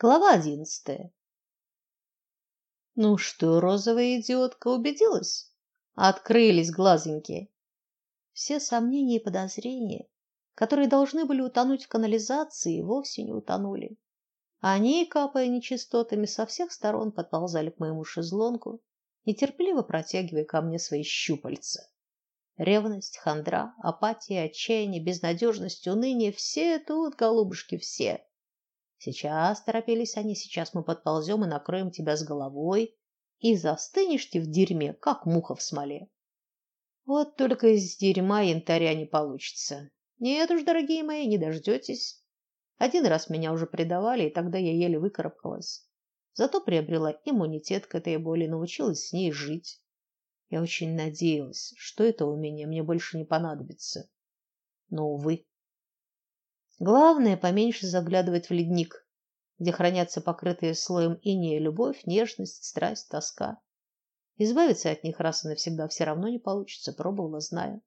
Глава одиннадцатая. Ну что, розовая идиотка, убедилась? Открылись глазоньки. Все сомнения и подозрения, которые должны были утонуть в канализации, вовсе не утонули. Они, капая нечистотами, со всех сторон подползали к моему шезлонгу, нетерпеливо протягивая ко мне свои щупальца. Ревность, хандра, апатия, отчаяние, безнадежность, уныние все тут, голубушки, все. Сейчас торопились они, сейчас мы подползем и накроем тебя с головой, и застынешь ты в дерьме, как муха в смоле. Вот только из дерьма янтаря не получится. Нет уж, дорогие мои, не дождетесь. Один раз меня уже предавали, и тогда я еле выкарабкалась. Зато приобрела иммунитет к этой боли, научилась с ней жить. Я очень надеялась, что это умение мне больше не понадобится. Но увы. Главное поменьше заглядывать в ледник, где хранятся покрытые слоем инея любовь, нежность, страсть, тоска. Избавиться от них раз и навсегда все равно не получится, пробовала, знаю.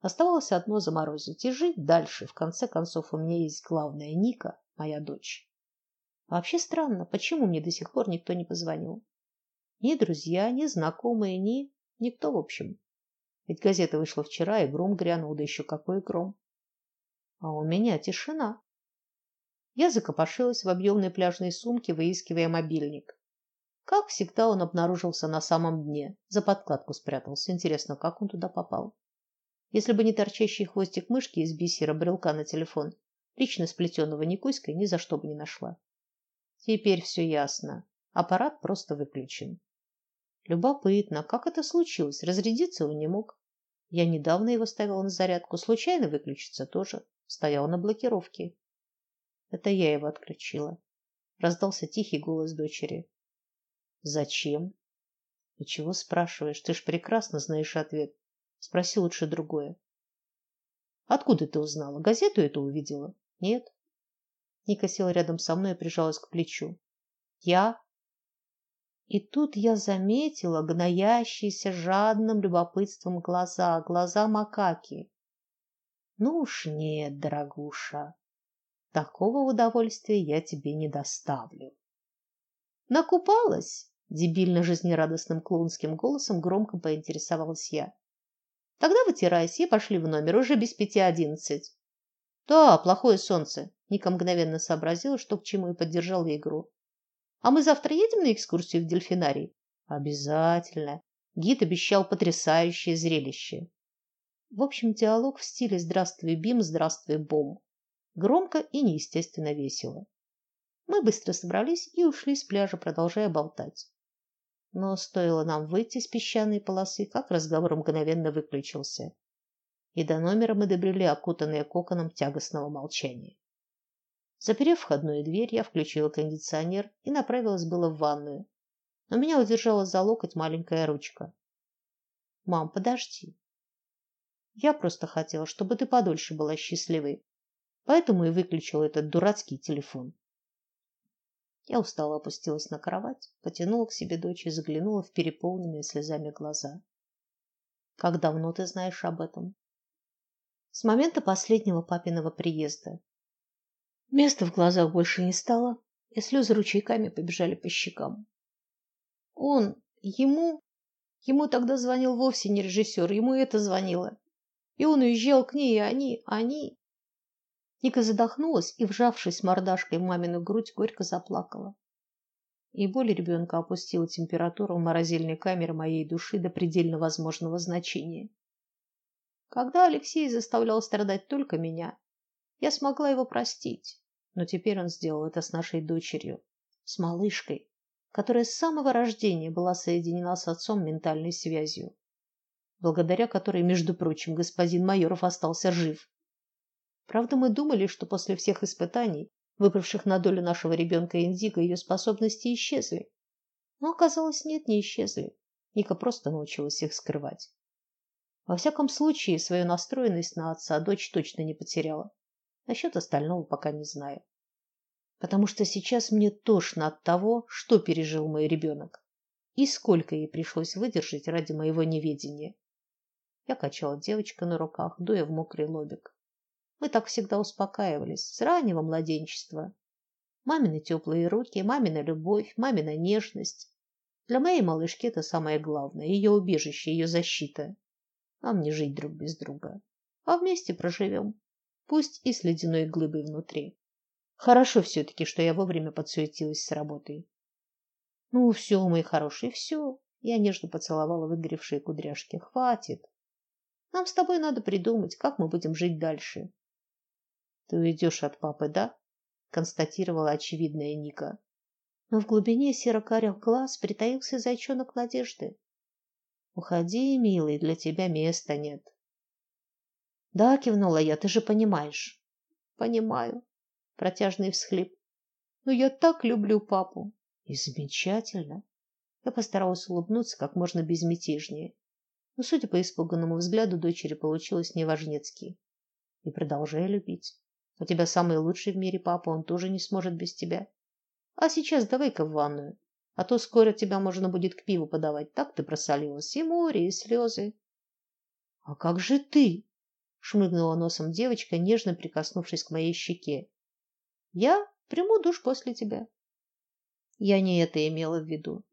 Оставалось одно заморозить и жить дальше. В конце концов, у меня есть главная Ника, моя дочь. Вообще странно, почему мне до сих пор никто не позвонил? Ни друзья, ни знакомые, ни никто, в общем. Ведь газета вышла вчера, и гром грянул, да еще какой гром. А у меня тишина. Я закопошилась в объемной пляжной сумке, выискивая мобильник. Как всегда, он обнаружился на самом дне, за подкладку спрятался. Интересно, как он туда попал? Если бы не торчащий хвостик мышки из бисера брелка на телефон, лично сплетенного Никуськой ни за что бы не нашла. Теперь все ясно. Аппарат просто выключен. Любопытно, как это случилось? Разрядиться он не мог. Я недавно его ставила на зарядку, случайно выключиться тоже стоял на блокировке. Это я его отключила. Раздался тихий голос дочери. Зачем? И чего спрашиваешь? Ты ж прекрасно знаешь ответ. Спроси лучше другое. Откуда ты узнала? Газету эту увидела? Нет. Ника села рядом со мной и прижалась к плечу. Я и тут я заметила гноящиеся жадным любопытством глаза, глаза макаки. Ну уж нет, дорогуша, такого удовольствия я тебе не доставлю. Накупалась? дебильно жизнерадостным клоунским голосом громко поинтересовалась я. Тогда вытирайся и пошли в номер уже без пяти одиннадцать. Да, плохое солнце. Ника мгновенно сообразила, что к чему и поддержала игру. А мы завтра едем на экскурсию в дельфинарий? Обязательно. Гид обещал потрясающее зрелище. В общем, диалог в стиле «Здравствуй, Бим, здравствуй, Бом». Громко и неестественно весело. Мы быстро собрались и ушли с пляжа, продолжая болтать. Но стоило нам выйти с песчаной полосы, как разговор мгновенно выключился. И до номера мы добрели, окутанные коконом тягостного молчания. Заперев входную дверь, я включила кондиционер и направилась было в ванную. Но меня удержала за локоть маленькая ручка. Мам, подожди. Я просто хотела, чтобы ты подольше была счастливой. Поэтому и выключила этот дурацкий телефон. Я устало опустилась на кровать, потянула к себе дочь и заглянула в переполненные слезами глаза. Как давно ты знаешь об этом? С момента последнего папиного приезда. Места в глазах больше не стало, и слезы ручейками побежали по щекам. Он, ему, ему тогда звонил вовсе не режиссер, ему это звонило. И он уезжал к ней, и они, они. Ника задохнулась и, вжавшись мордашкой в мамину грудь, горько заплакала. И боль ребенка опустила температуру в морозильной камере моей души до предельно возможного значения. Когда Алексей заставлял страдать только меня, я смогла его простить, но теперь он сделал это с нашей дочерью, с малышкой, которая с самого рождения была соединена с отцом ментальной связью благодаря которой, между прочим, господин Майоров остался жив. Правда, мы думали, что после всех испытаний, выпавших на долю нашего ребенка Индиго, ее способности исчезли. Но оказалось, нет, не исчезли. Ника просто научилась их скрывать. Во всяком случае, свою настроенность на отца дочь точно не потеряла. Насчет остального пока не знаю. Потому что сейчас мне тошно от того, что пережил мой ребенок и сколько ей пришлось выдержать ради моего неведения. Я качала девочку на руках, дуя в мокрый лобик. Мы так всегда успокаивались с раннего младенчества. Мамины теплые руки, мамина любовь, мамина нежность. Для моей малышки это самое главное, ее убежище, ее защита. Нам не жить друг без друга, а вместе проживем, пусть и с ледяной глыбой внутри. Хорошо все таки что я вовремя подсуетилась с работой. Ну все, мой хороший, все. Я нежно поцеловала выгоревшие кудряшки. Хватит. Нам с тобой надо придумать, как мы будем жить дальше. Ты уйдешь от папы, да? констатировала очевидная Ника но в глубине серо-карих глаз притаился зайчонок надежды. Уходи, милый, для тебя места нет. Да, кивнула я, ты же понимаешь. Понимаю. Протяжный всхлип. Но я так люблю папу. И замечательно. Я постаралась улыбнуться как можно безмятежнее. Но, судя по испуганному взгляду дочери, получилось неважнецки. И продолжай любить. У тебя самый лучший в мире папа, он тоже не сможет без тебя. А сейчас давай-ка в ванную, а то скоро тебя можно будет к пиву подавать. Так ты просолилась, и море, и слезы. — А как же ты? — шмыгнула носом девочка, нежно прикоснувшись к моей щеке. — Я приму душ после тебя. Я не это имела в виду.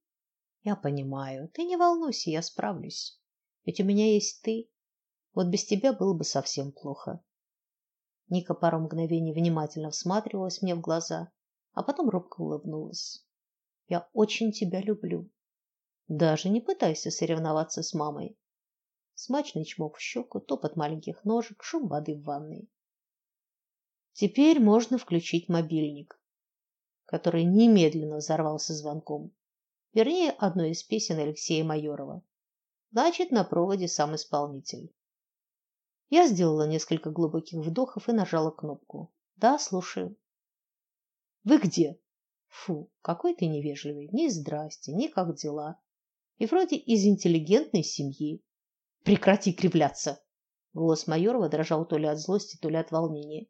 Я понимаю. Ты не волнуйся, я справлюсь. Ведь у меня есть ты. Вот без тебя было бы совсем плохо. Ника пару мгновений внимательно всматривалась мне в глаза, а потом робко улыбнулась. Я очень тебя люблю. Даже не пытайся соревноваться с мамой. Смачный чмок в щеку, топот маленьких ножек, шум воды в ванной. Теперь можно включить мобильник, который немедленно взорвался звонком. Вернее, одной из песен Алексея Майорова. Значит, на проводе сам исполнитель. Я сделала несколько глубоких вдохов и нажала кнопку. Да, слушаю. Вы где? Фу, какой ты невежливый. Ни здрасте, ни как дела. И вроде из интеллигентной семьи. Прекрати кривляться. Голос Майорова дрожал то ли от злости, то ли от волнения.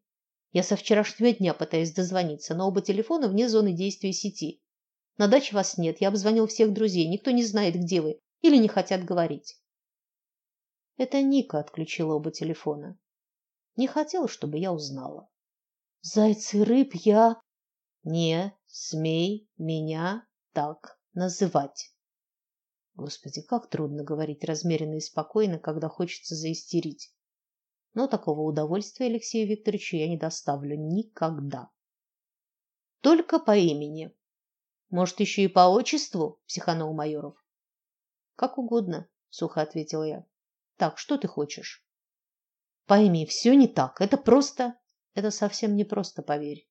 Я со вчерашнего дня пытаюсь дозвониться, но оба телефона вне зоны действия сети. На даче вас нет. Я обзвонил всех друзей. Никто не знает, где вы или не хотят говорить. Это Ника отключила оба телефона. Не хотела, чтобы я узнала. Зайцы рыб я не смей меня так называть. Господи, как трудно говорить размеренно и спокойно, когда хочется заистерить. Но такого удовольствия Алексею Викторовичу я не доставлю никогда. Только по имени. Может, еще и по отчеству, психанул Майоров. Как угодно, сухо ответила я. Так, что ты хочешь? Пойми, все не так. Это просто, это совсем не просто, поверь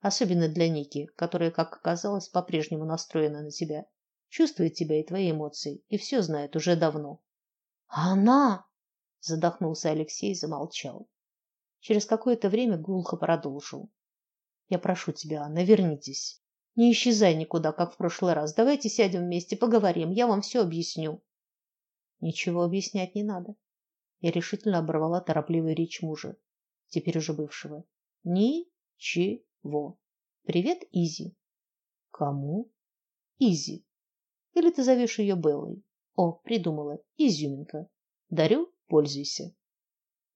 особенно для Ники, которая, как оказалось, по-прежнему настроена на тебя, чувствует тебя и твои эмоции, и все знает уже давно. А она, задохнулся Алексей и замолчал. Через какое-то время глухо продолжил: "Я прошу тебя, Анна, вернитесь. Не исчезай никуда, как в прошлый раз. Давайте сядем вместе, поговорим, я вам все объясню". Ничего объяснять не надо. Я решительно оборвала торопливую речь мужа, теперь уже бывшего. Ничего. Привет, Изи. Кому? Изи. Или ты зовешь ее Беллой? О, придумала. Изюминка. Дарю, пользуйся.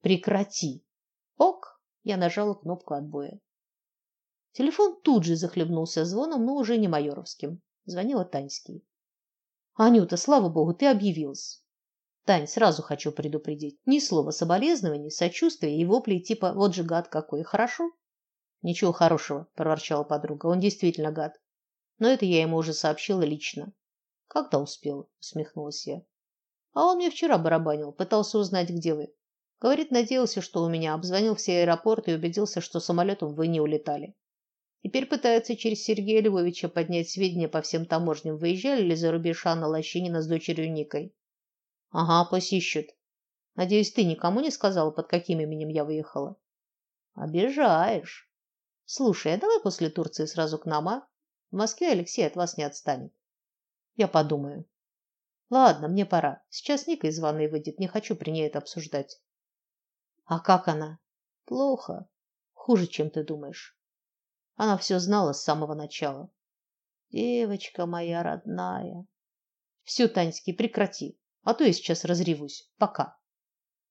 Прекрати. Ок. Я нажала кнопку отбоя. Телефон тут же захлебнулся звоном, но уже не майоровским. Звонила Таньский. Анюта, слава богу, ты объявилась. Тань, сразу хочу предупредить. Ни слова соболезнований, сочувствия и воплей типа «вот же гад какой», хорошо? Ничего хорошего, проворчала подруга. Он действительно гад. Но это я ему уже сообщила лично. Когда успела, усмехнулась я. А он мне вчера барабанил, пытался узнать, где вы. Говорит, надеялся, что у меня, обзвонил все аэропорты и убедился, что самолетом вы не улетали. Теперь пытается через Сергея Львовича поднять сведения по всем таможням, выезжали ли за рубеж Анна Лощинина с дочерью Никой. Ага, пусть ищут. Надеюсь, ты никому не сказала, под каким именем я выехала? Обижаешь. Слушай, а давай после Турции сразу к нам, а? В Москве Алексей от вас не отстанет. Я подумаю. Ладно, мне пора. Сейчас Ника из ванной выйдет, не хочу при ней это обсуждать. А как она? Плохо. Хуже, чем ты думаешь. Она все знала с самого начала. Девочка моя родная. Все, Таньский, прекрати, а то я сейчас разревусь. Пока.